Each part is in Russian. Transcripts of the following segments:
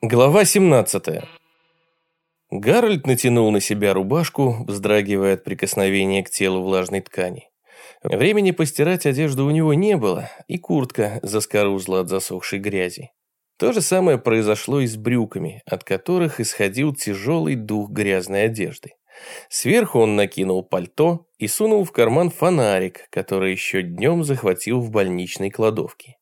Глава 17. Гарольд натянул на себя рубашку, вздрагивая от прикосновения к телу влажной ткани. Времени постирать одежду у него не было, и куртка заскорузла от засохшей грязи. То же самое произошло и с брюками, от которых исходил тяжелый дух грязной одежды. Сверху он накинул пальто и сунул в карман фонарик, который еще днем захватил в больничной кладовке.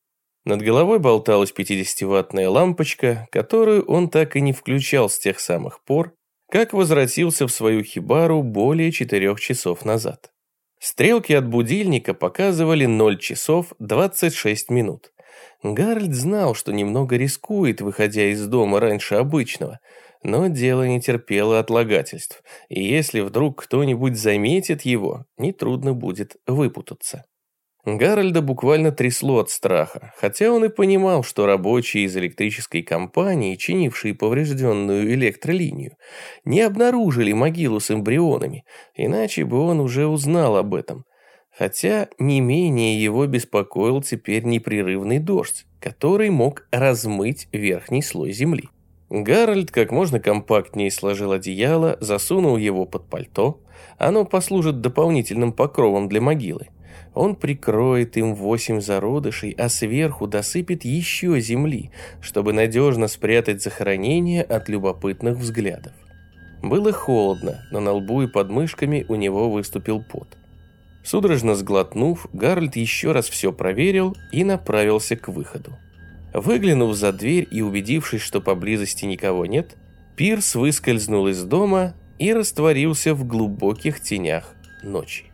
Над головой болталась 50-ваттная лампочка, которую он так и не включал с тех самых пор, как возвратился в свою хибару более четырех часов назад. Стрелки от будильника показывали 0 часов 26 минут. Гарольд знал, что немного рискует, выходя из дома раньше обычного, но дело не терпело отлагательств, и если вдруг кто-нибудь заметит его, нетрудно будет выпутаться. Гарольда буквально трясло от страха, хотя он и понимал, что рабочие из электрической компании, чинившие поврежденную электролинию, не обнаружили могилу с эмбрионами, иначе бы он уже узнал об этом. Хотя не менее его беспокоил теперь непрерывный дождь, который мог размыть верхний слой земли. Гарольд как можно компактнее сложил одеяло, засунул его под пальто. Оно послужит дополнительным покровом для могилы. Он прикроет им восемь зародышей, а сверху досыпет еще земли, чтобы надежно спрятать захоронение от любопытных взглядов. Было холодно, но на лбу и под мышками у него выступил пот. Судорожно сглотнув, Гарольд еще раз все проверил и направился к выходу. Выглянув за дверь и убедившись, что поблизости никого нет, Пирс выскользнул из дома и растворился в глубоких тенях ночи.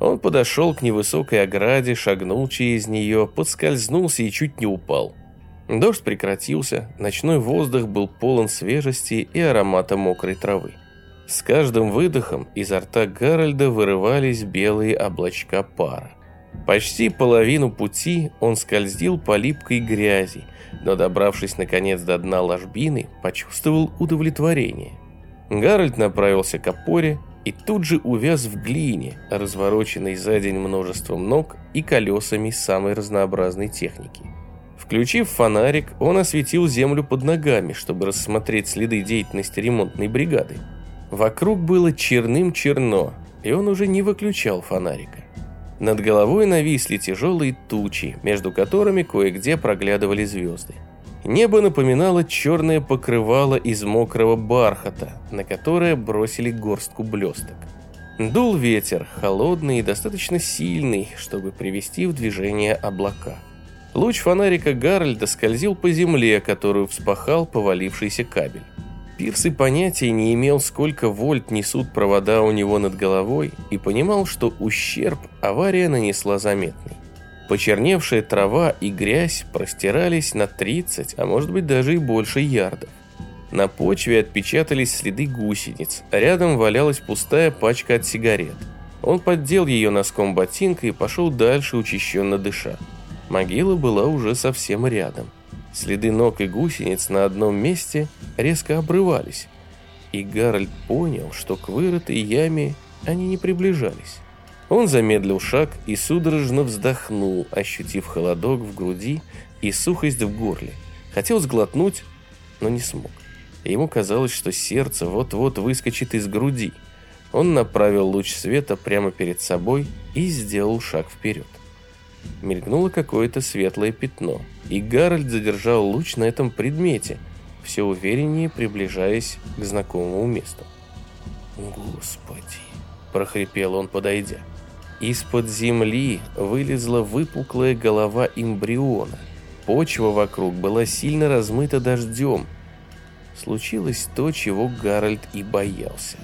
Он подошел к невысокой ограде, шагнул через нее, подскользнулся и чуть не упал. Дождь прекратился, ночной воздух был полон свежести и аромата мокрой травы. С каждым выдохом изо рта Гарольда вырывались белые облачка пара. Почти половину пути он скользил по липкой грязи, но, добравшись наконец до дна ложбины, почувствовал удовлетворение. Гарольд направился к опоре, и тут же увяз в глине, развороченной за день множеством ног и колесами самой разнообразной техники. Включив фонарик, он осветил землю под ногами, чтобы рассмотреть следы деятельности ремонтной бригады. Вокруг было черным-черно, и он уже не выключал фонарика. Над головой нависли тяжелые тучи, между которыми кое-где проглядывали звезды. Небо напоминало черное покрывало из мокрого бархата, на которое бросили горстку блесток. Дул ветер, холодный и достаточно сильный, чтобы привести в движение облака. Луч фонарика Гарольда скользил по земле, которую вспахал повалившийся кабель. Пирс и понятия не имел, сколько вольт несут провода у него над головой, и понимал, что ущерб авария нанесла заметный. Почерневшая трава и грязь простирались на 30, а может быть даже и больше ярдов. На почве отпечатались следы гусениц, а рядом валялась пустая пачка от сигарет. Он поддел ее носком ботинка и пошел дальше, учащенно дыша. Могила была уже совсем рядом. Следы ног и гусениц на одном месте резко обрывались. И Гарольд понял, что к вырытой яме они не приближались. Он замедлил шаг и судорожно вздохнул, ощутив холодок в груди и сухость в горле. Хотел сглотнуть, но не смог. Ему казалось, что сердце вот-вот выскочит из груди. Он направил луч света прямо перед собой и сделал шаг вперед. Мелькнуло какое-то светлое пятно, и Гарольд задержал луч на этом предмете, все увереннее приближаясь к знакомому месту. «Господи!» – прохрипел он, подойдя. Из-под земли вылезла выпуклая голова эмбриона. Почва вокруг была сильно размыта дождем. Случилось то, чего Гарольд и боялся.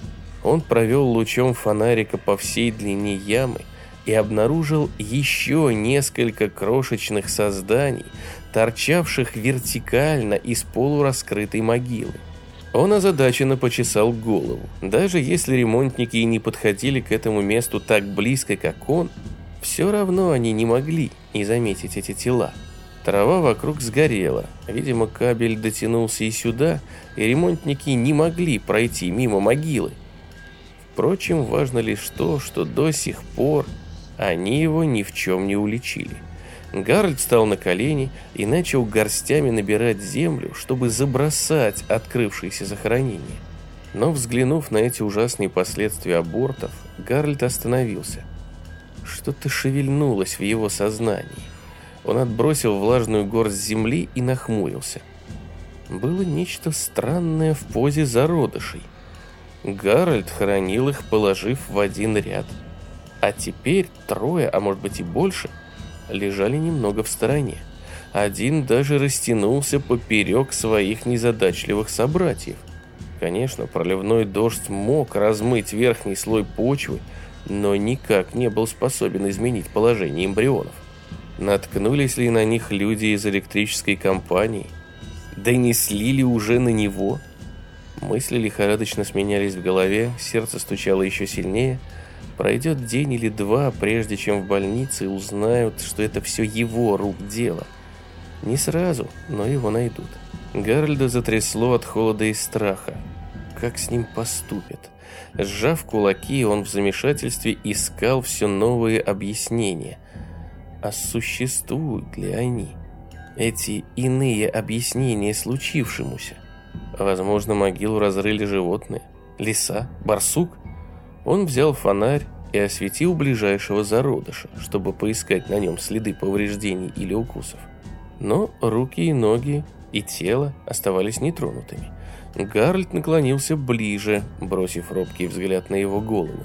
Он провел лучом фонарика по всей длине ямы и обнаружил еще несколько крошечных созданий, торчавших вертикально из полураскрытой могилы. Он озадаченно почесал голову. Даже если ремонтники и не подходили к этому месту так близко, как он, все равно они не могли не заметить эти тела. Трава вокруг сгорела. Видимо, кабель дотянулся и сюда, и ремонтники не могли пройти мимо могилы. Впрочем, важно лишь то, что до сих пор они его ни в чем не уличили. Гарольд встал на колени и начал горстями набирать землю, чтобы забросать открывшиеся захоронения. Но взглянув на эти ужасные последствия абортов, Гарольд остановился. Что-то шевельнулось в его сознании. Он отбросил влажную горсть земли и нахмурился. Было нечто странное в позе зародышей. Гарольд хоронил их, положив в один ряд. А теперь трое, а может быть и больше – лежали немного в стороне. Один даже растянулся поперек своих незадачливых собратьев. Конечно, проливной дождь мог размыть верхний слой почвы, но никак не был способен изменить положение эмбрионов. Наткнулись ли на них люди из электрической компании? Донесли ли уже на него? Мысли лихорадочно сменялись в голове, сердце стучало еще сильнее – Пройдет день или два, прежде чем в больнице узнают, что это все его рук дело. Не сразу, но его найдут. Гарольда затрясло от холода и страха. Как с ним поступят? Сжав кулаки, он в замешательстве искал все новые объяснения. А существуют ли они? Эти иные объяснения случившемуся? Возможно, могилу разрыли животные. Лиса? Барсук? Он взял фонарь и осветил ближайшего зародыша, чтобы поискать на нем следы повреждений или укусов. Но руки и ноги и тело оставались нетронутыми. Гарольд наклонился ближе, бросив робкий взгляд на его голову.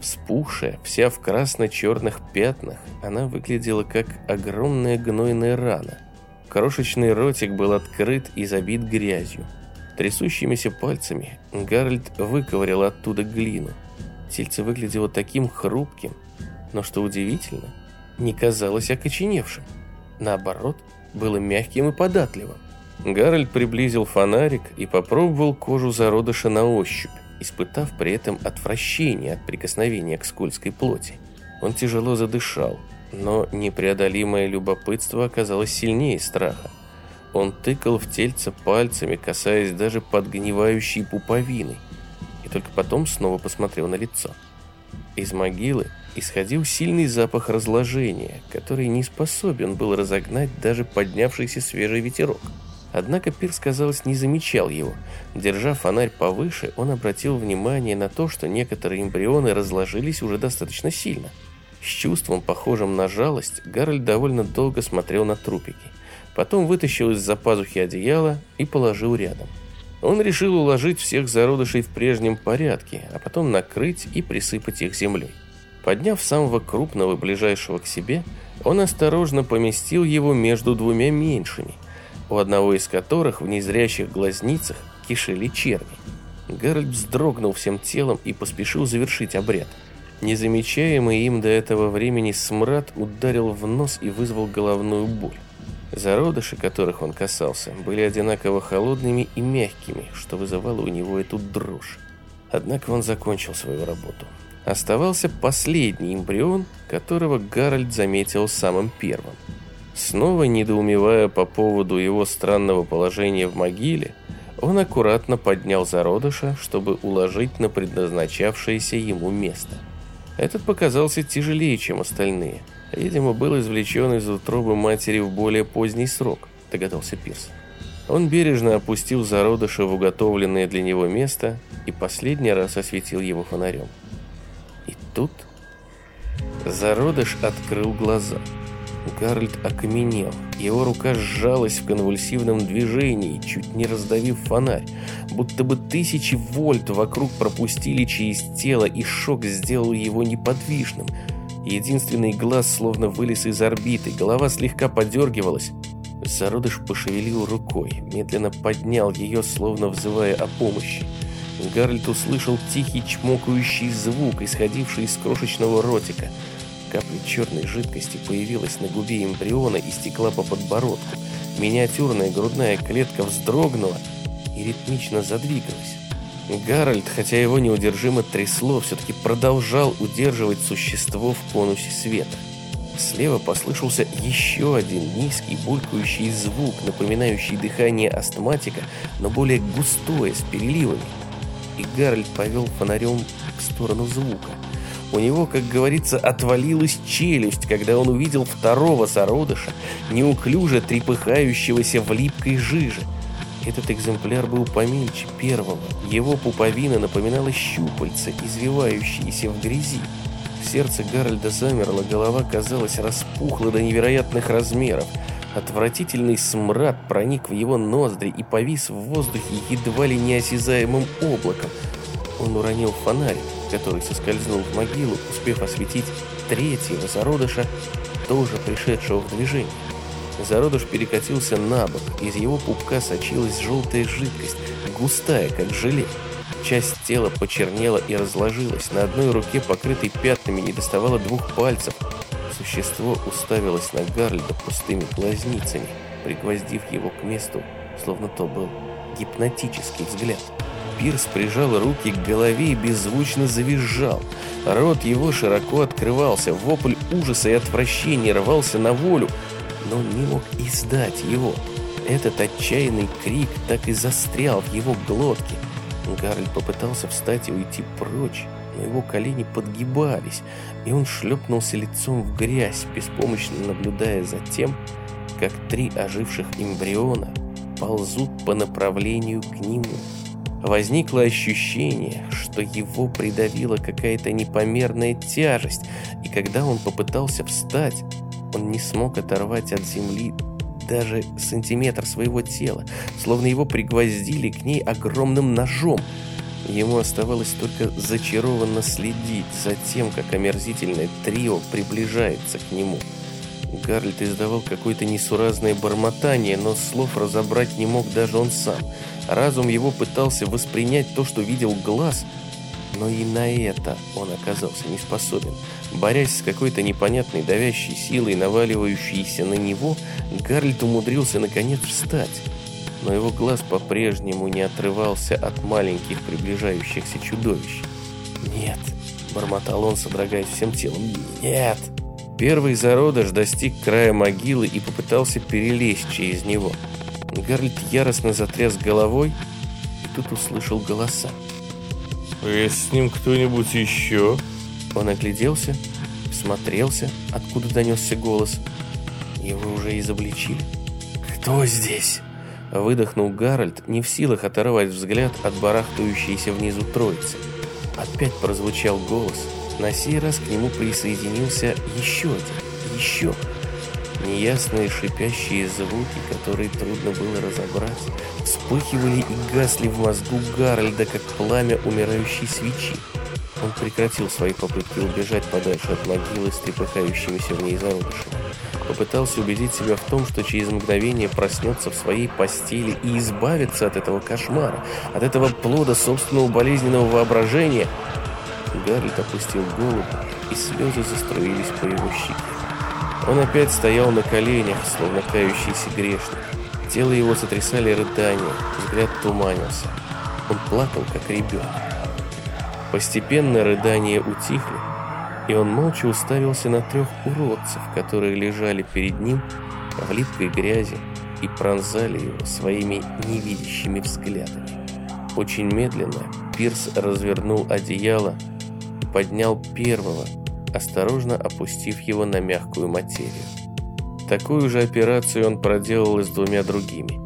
Вспухшая, вся в красно-черных пятнах, она выглядела как огромная гнойная рана. Крошечный ротик был открыт и забит грязью. Трясущимися пальцами Гарольд выковырял оттуда глину – Тельце выглядело таким хрупким, но, что удивительно, не казалось окоченевшим. Наоборот, было мягким и податливым. Гарольд приблизил фонарик и попробовал кожу зародыша на ощупь, испытав при этом отвращение от прикосновения к скользкой плоти. Он тяжело задышал, но непреодолимое любопытство оказалось сильнее страха. Он тыкал в тельце пальцами, касаясь даже подгнивающей пуповины – только потом снова посмотрел на лицо. Из могилы исходил сильный запах разложения, который не способен был разогнать даже поднявшийся свежий ветерок. Однако Пирс, казалось, не замечал его. Держа фонарь повыше, он обратил внимание на то, что некоторые эмбрионы разложились уже достаточно сильно. С чувством, похожим на жалость, Гарольд довольно долго смотрел на трупики. Потом вытащил из-за пазухи одеяло и положил рядом. Он решил уложить всех зародышей в прежнем порядке, а потом накрыть и присыпать их землей. Подняв самого крупного, ближайшего к себе, он осторожно поместил его между двумя меньшими, у одного из которых в незрящих глазницах кишели черви. Гарольд вздрогнул всем телом и поспешил завершить обряд. Незамечаемый им до этого времени смрад ударил в нос и вызвал головную боль. Зародыши, которых он касался, были одинаково холодными и мягкими, что вызывало у него эту дрожь. Однако он закончил свою работу. Оставался последний эмбрион, которого Гарольд заметил самым первым. Снова недоумевая по поводу его странного положения в могиле, он аккуратно поднял зародыша, чтобы уложить на предназначавшееся ему место. Этот показался тяжелее, чем остальные – Видимо, был извлечен из утробы матери в более поздний срок, догадался Пирс. Он бережно опустил зародыша в уготовленное для него место и последний раз осветил его фонарем. И тут зародыш открыл глаза. Гарольд окаменел. Его рука сжалась в конвульсивном движении, чуть не раздавив фонарь. Будто бы тысячи вольт вокруг пропустили через тело, и шок сделал его неподвижным – Единственный глаз словно вылез из орбиты, голова слегка подергивалась. Зародыш пошевелил рукой, медленно поднял ее, словно взывая о помощи. Гарольд услышал тихий чмокающий звук, исходивший из крошечного ротика. Капля черной жидкости появилась на губе эмбриона и стекла по подбородку. Миниатюрная грудная клетка вздрогнула и ритмично задвигалась. Гарольд, хотя его неудержимо трясло, все-таки продолжал удерживать существо в конусе света. Слева послышался еще один низкий булькающий звук, напоминающий дыхание астматика, но более густое, с переливами. И Гарольд повел фонарем в сторону звука. У него, как говорится, отвалилась челюсть, когда он увидел второго зародыша, неуклюже трепыхающегося в липкой жиже. Этот экземпляр был помельче первого. Его пуповина напоминала щупальца, извивающиеся в грязи. Сердце Гарольда замерло, голова, казалось, распухла до невероятных размеров. Отвратительный смрад проник в его ноздри и повис в воздухе едва ли неосязаемым облаком. Он уронил фонарик, который соскользнул в могилу, успев осветить третьего зародыша, тоже пришедшего в движение. Зародыш перекатился на бок, из его пупка сочилась желтая жидкость, густая, как желе. Часть тела почернела и разложилась, на одной руке, покрытой пятнами, не доставало двух пальцев. Существо уставилось на Гарльда пустыми глазницами, пригвоздив его к месту, словно то был гипнотический взгляд. Пирс прижал руки к голове и беззвучно завизжал. Рот его широко открывался, вопль ужаса и отвращения рвался на волю, но не мог издать его. Этот отчаянный крик так и застрял в его глотке. Гарль попытался встать и уйти прочь, но его колени подгибались, и он шлепнулся лицом в грязь, беспомощно наблюдая за тем, как три оживших эмбриона ползут по направлению к нему. Возникло ощущение, что его придавила какая-то непомерная тяжесть, и когда он попытался встать, он не смог оторвать от земли даже сантиметр своего тела, словно его пригвоздили к ней огромным ножом. Ему оставалось только зачарованно следить за тем, как омерзительное трио приближается к нему. Гарльд издавал какое-то несуразное бормотание, но слов разобрать не мог даже он сам. Разум его пытался воспринять то, что видел глаз – но и на это он оказался не способен. Борясь с какой-то непонятной давящей силой, наваливающейся на него, Гарльд умудрился наконец встать. Но его глаз по-прежнему не отрывался от маленьких приближающихся чудовищ. «Нет», — бормотал он, содрогаясь всем телом, — «нет». Первый зародыш достиг края могилы и попытался перелезть через него. Гарльд яростно затряс головой и тут услышал голоса. «Есть с ним кто-нибудь еще?» Он огляделся, смотрелся, откуда донесся голос. Его уже изобличили. «Кто здесь?» Выдохнул Гарольд, не в силах оторвать взгляд от барахтающейся внизу троицы. Опять прозвучал голос. На сей раз к нему присоединился еще один, еще. Неясные шипящие звуки, которые трудно было разобрать, вспыхивали и гасли в мозгу Гарольда, как пламя умирающей свечи. Он прекратил свои попытки убежать подальше от могилы с трепыхающимися в ней зародышами. Попытался убедить себя в том, что через мгновение проснется в своей постели и избавится от этого кошмара, от этого плода собственного болезненного воображения. Гарольд опустил голову, и слезы заструились по его щеке. Он опять стоял на коленях, словно кающийся грешник. Тело его сотрясали рыдания, взгляд туманился. Он плакал, как ребенок. Постепенно рыдания утихли, и он молча уставился на трех уродцев, которые лежали перед ним в липкой грязи и пронзали его своими невидящими взглядами. Очень медленно Пирс развернул одеяло поднял первого, осторожно опустив его на мягкую материю. Такую же операцию он проделал и с двумя другими.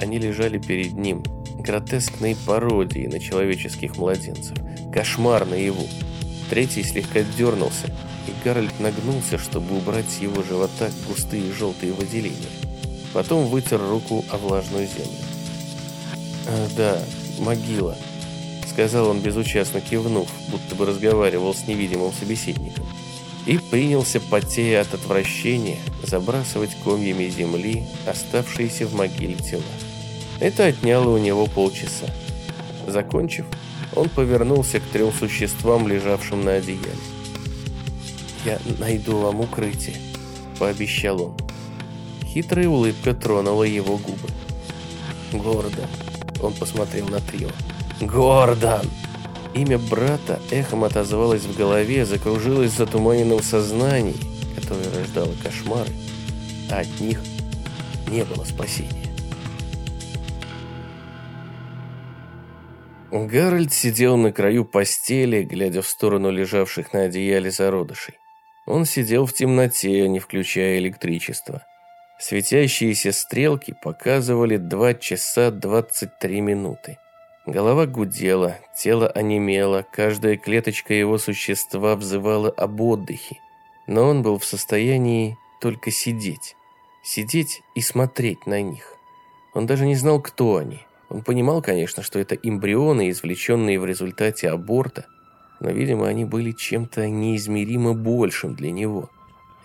Они лежали перед ним, гротескной пародией на человеческих младенцев, кошмар наяву. Третий слегка дернулся, и Гарольд нагнулся, чтобы убрать с его живота густые желтые выделения. Потом вытер руку о влажную землю. «А, да, могила», — сказал он безучастно кивнув, будто бы разговаривал с невидимым собеседником и принялся, потея от отвращения, забрасывать комьями земли, оставшиеся в могиле тела. Это отняло у него полчаса. Закончив, он повернулся к трем существам, лежавшим на одеяле. «Я найду вам укрытие», — пообещал он. Хитрая улыбка тронула его губы. «Гордон», — он посмотрел на трио. «Гордон!» Имя брата эхом отозвалось в голове, закружилось в затуманенном сознании, которое рождало кошмары, а от них не было спасения. Гарольд сидел на краю постели, глядя в сторону лежавших на одеяле зародышей. Он сидел в темноте, не включая электричество. Светящиеся стрелки показывали 2 часа 23 минуты. Голова гудела, тело онемело, каждая клеточка его существа взывала об отдыхе. Но он был в состоянии только сидеть. Сидеть и смотреть на них. Он даже не знал, кто они. Он понимал, конечно, что это эмбрионы, извлеченные в результате аборта, но, видимо, они были чем-то неизмеримо большим для него.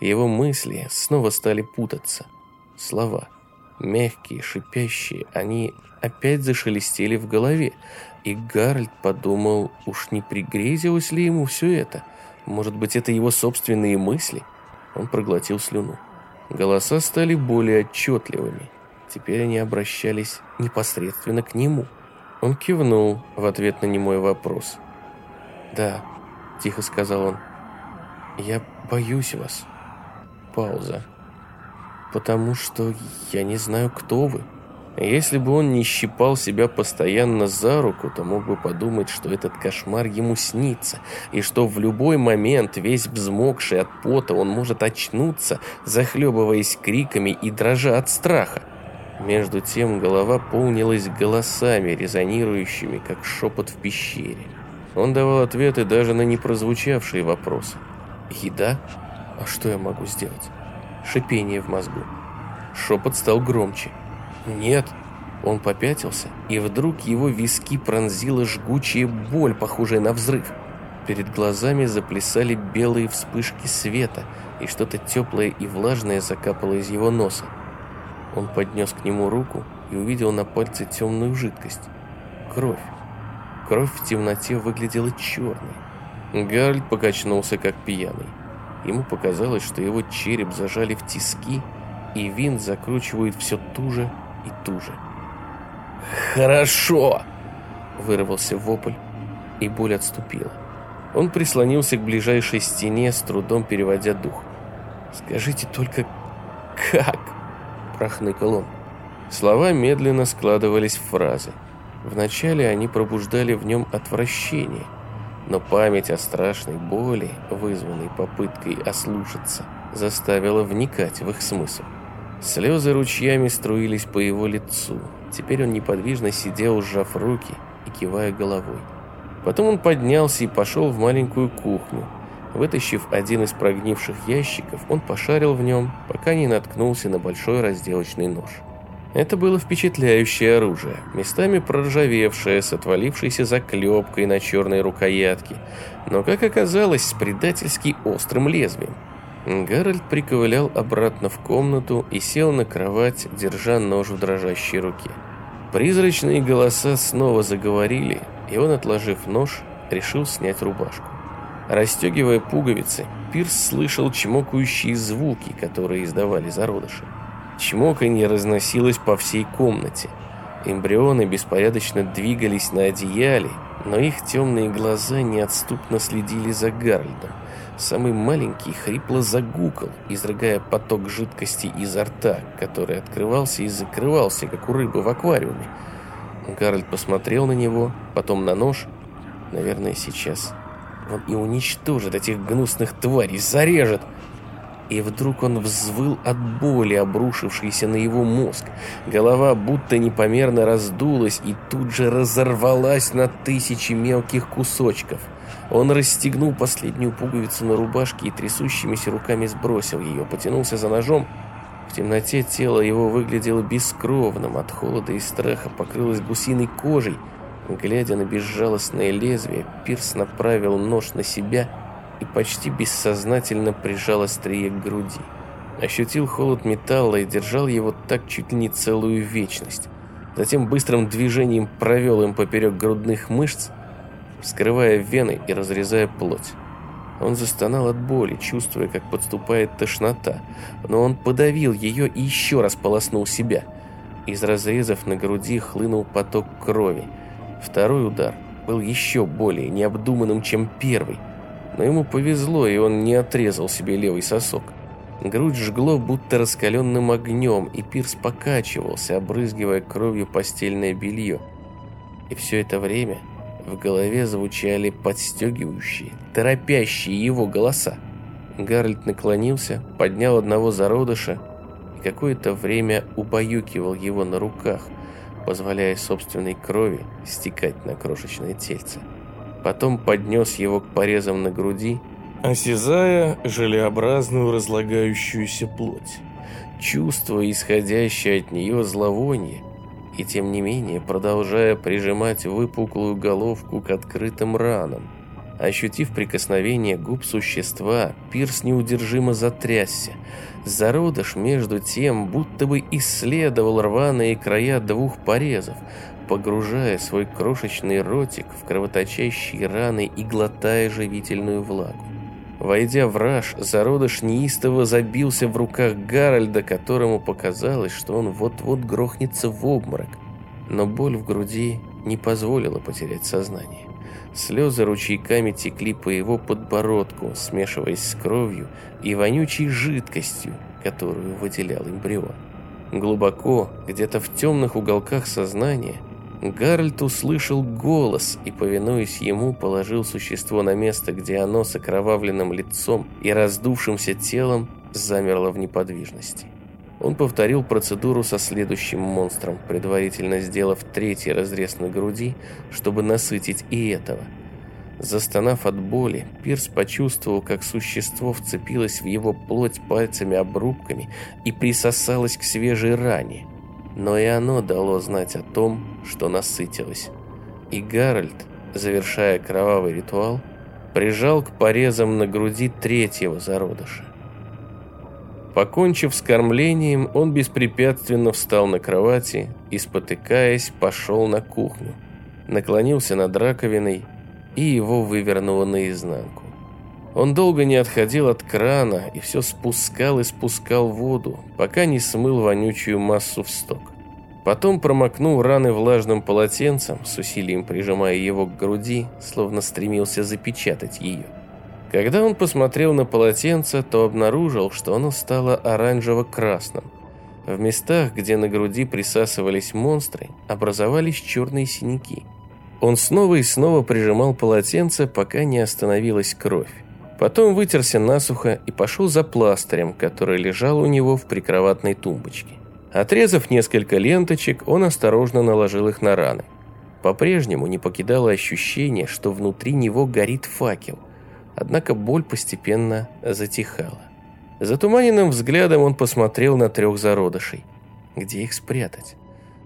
Его мысли снова стали путаться. Слова, мягкие, шипящие, они опять зашелестели в голове, и Гарольд подумал, уж не пригрезилось ли ему все это? Может быть, это его собственные мысли? Он проглотил слюну. Голоса стали более отчетливыми. Теперь они обращались непосредственно к нему. Он кивнул в ответ на немой вопрос. «Да», — тихо сказал он, — «я боюсь вас». Пауза. «Потому что я не знаю, кто вы». Если бы он не щипал себя постоянно за руку, то мог бы подумать, что этот кошмар ему снится, и что в любой момент, весь взмокший от пота, он может очнуться, захлебываясь криками и дрожа от страха. Между тем голова полнилась голосами, резонирующими, как шепот в пещере. Он давал ответы даже на непрозвучавшие вопросы. «Еда? А что я могу сделать?» Шипение в мозгу. Шепот стал громче. «Нет». Он попятился, и вдруг его виски пронзила жгучая боль, похожая на взрыв. Перед глазами заплясали белые вспышки света, и что-то теплое и влажное закапало из его носа. Он поднес к нему руку и увидел на пальце темную жидкость. Кровь. Кровь в темноте выглядела черной. Гарольд покачнулся, как пьяный. Ему показалось, что его череп зажали в тиски, и винт закручивает все туже и туже. «Хорошо!» – вырвался вопль, и боль отступила. Он прислонился к ближайшей стене, с трудом переводя дух. «Скажите только, как?» – прохныкал он. Слова медленно складывались в фразы. Вначале они пробуждали в нем отвращение, но память о страшной боли, вызванной попыткой ослушаться, заставила вникать в их смысл. Слезы ручьями струились по его лицу. Теперь он неподвижно сидел, сжав руки и кивая головой. Потом он поднялся и пошел в маленькую кухню. Вытащив один из прогнивших ящиков, он пошарил в нем, пока не наткнулся на большой разделочный нож. Это было впечатляющее оружие, местами проржавевшее, с отвалившейся заклепкой на черной рукоятке, но, как оказалось, с предательски острым лезвием. Гарольд приковылял обратно в комнату и сел на кровать, держа нож в дрожащей руке. Призрачные голоса снова заговорили, и он, отложив нож, решил снять рубашку. Расстегивая пуговицы, Пирс слышал чмокающие звуки, которые издавали зародыши. Чмоканье разносилось по всей комнате. Эмбрионы беспорядочно двигались на одеяле, но их темные глаза неотступно следили за Гарльдом. Самый маленький хрипло загукал, изрыгая поток жидкости изо рта, который открывался и закрывался, как у рыбы в аквариуме. Гарольд посмотрел на него, потом на нож. Наверное, сейчас он и уничтожит этих гнусных тварей, зарежет. И вдруг он взвыл от боли, обрушившейся на его мозг. Голова будто непомерно раздулась и тут же разорвалась на тысячи мелких кусочков – он расстегнул последнюю пуговицу на рубашке и трясущимися руками сбросил ее, потянулся за ножом. В темноте тело его выглядело бескровным, от холода и страха покрылось гусиной кожей. Глядя на безжалостное лезвие, Пирс направил нож на себя и почти бессознательно прижал острие к груди. Ощутил холод металла и держал его так чуть ли не целую вечность. Затем быстрым движением провел им поперек грудных мышц, вскрывая вены и разрезая плоть. Он застонал от боли, чувствуя, как подступает тошнота, но он подавил ее и еще раз полоснул себя. Из разрезов на груди хлынул поток крови. Второй удар был еще более необдуманным, чем первый, но ему повезло, и он не отрезал себе левый сосок. Грудь жгло будто раскаленным огнем, и Пирс покачивался, обрызгивая кровью постельное белье. И все это время В голове звучали подстегивающие, торопящие его голоса. Гарольд наклонился, поднял одного зародыша и какое-то время убаюкивал его на руках, позволяя собственной крови стекать на крошечное тельце. Потом поднес его к порезам на груди, осязая желеобразную разлагающуюся плоть. Чувство, исходящее от нее зловоние, и тем не менее продолжая прижимать выпуклую головку к открытым ранам. Ощутив прикосновение губ существа, Пирс неудержимо затрясся. Зародыш, между тем, будто бы исследовал рваные края двух порезов, погружая свой крошечный ротик в кровоточащие раны и глотая живительную влагу. Войдя в раж, зародыш неистово забился в руках Гарольда, которому показалось, что он вот-вот грохнется в обморок. Но боль в груди не позволила потерять сознание. Слезы ручейками текли по его подбородку, смешиваясь с кровью и вонючей жидкостью, которую выделял эмбрион. Глубоко, где-то в темных уголках сознания, Гарольд услышал голос и, повинуясь ему, положил существо на место, где оно с окровавленным лицом и раздувшимся телом замерло в неподвижности. Он повторил процедуру со следующим монстром, предварительно сделав третий разрез на груди, чтобы насытить и этого. Застонав от боли, Пирс почувствовал, как существо вцепилось в его плоть пальцами-обрубками и присосалось к свежей ране – но и оно дало знать о том, что насытилось. И Гарольд, завершая кровавый ритуал, прижал к порезам на груди третьего зародыша. Покончив с кормлением, он беспрепятственно встал на кровати и, спотыкаясь, пошел на кухню. Наклонился над раковиной, и его вывернуло наизнанку. Он долго не отходил от крана и все спускал и спускал воду, пока не смыл вонючую массу в сток. Потом промокнул раны влажным полотенцем, с усилием прижимая его к груди, словно стремился запечатать ее. Когда он посмотрел на полотенце, то обнаружил, что оно стало оранжево-красным. В местах, где на груди присасывались монстры, образовались черные синяки. Он снова и снова прижимал полотенце, пока не остановилась кровь. Потом вытерся насухо и пошел за пластырем, который лежал у него в прикроватной тумбочке. Отрезав несколько ленточек, он осторожно наложил их на раны. По-прежнему не покидало ощущение, что внутри него горит факел. Однако боль постепенно затихала. Затуманенным взглядом он посмотрел на трех зародышей. Где их спрятать?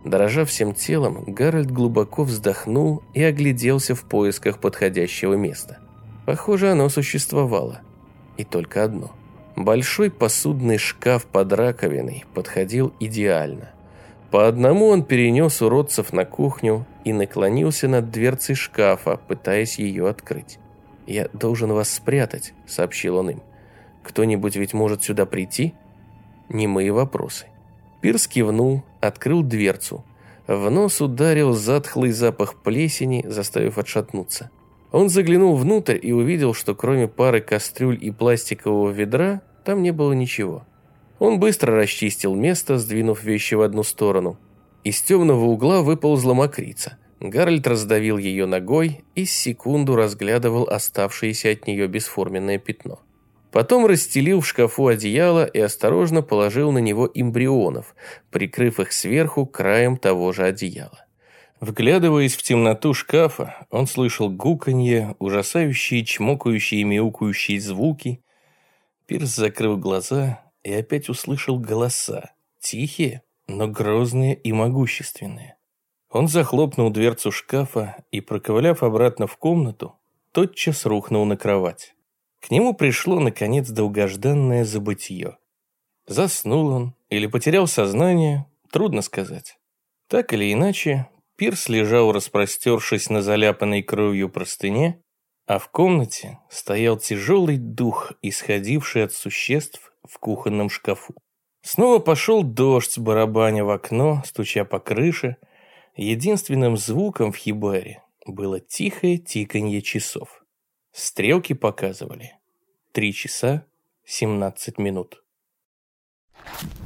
Дрожа всем телом, Гарольд глубоко вздохнул и огляделся в поисках подходящего места. Похоже, оно существовало. И только одно. Большой посудный шкаф под раковиной подходил идеально. По одному он перенес уродцев на кухню и наклонился над дверцей шкафа, пытаясь ее открыть. «Я должен вас спрятать», — сообщил он им. «Кто-нибудь ведь может сюда прийти?» Немые вопросы. Пирс кивнул, открыл дверцу. В нос ударил затхлый запах плесени, заставив отшатнуться. Он заглянул внутрь и увидел, что кроме пары кастрюль и пластикового ведра, там не было ничего. Он быстро расчистил место, сдвинув вещи в одну сторону. Из темного угла выползла мокрица. Гарольд раздавил ее ногой и секунду разглядывал оставшееся от нее бесформенное пятно. Потом расстелил в шкафу одеяло и осторожно положил на него эмбрионов, прикрыв их сверху краем того же одеяла. Вглядываясь в темноту шкафа, он слышал гуканье, ужасающие, чмокающие и мяукающие звуки. Пирс закрыл глаза и опять услышал голоса, тихие, но грозные и могущественные. Он захлопнул дверцу шкафа и, проковыляв обратно в комнату, тотчас рухнул на кровать. К нему пришло, наконец, долгожданное забытье. Заснул он или потерял сознание, трудно сказать. Так или иначе, Пирс лежал, распростершись на заляпанной кровью простыне, а в комнате стоял тяжелый дух, исходивший от существ в кухонном шкафу. Снова пошел дождь, барабаня в окно, стуча по крыше. Единственным звуком в хибаре было тихое тиканье часов. Стрелки показывали. Три часа семнадцать минут. Thank you.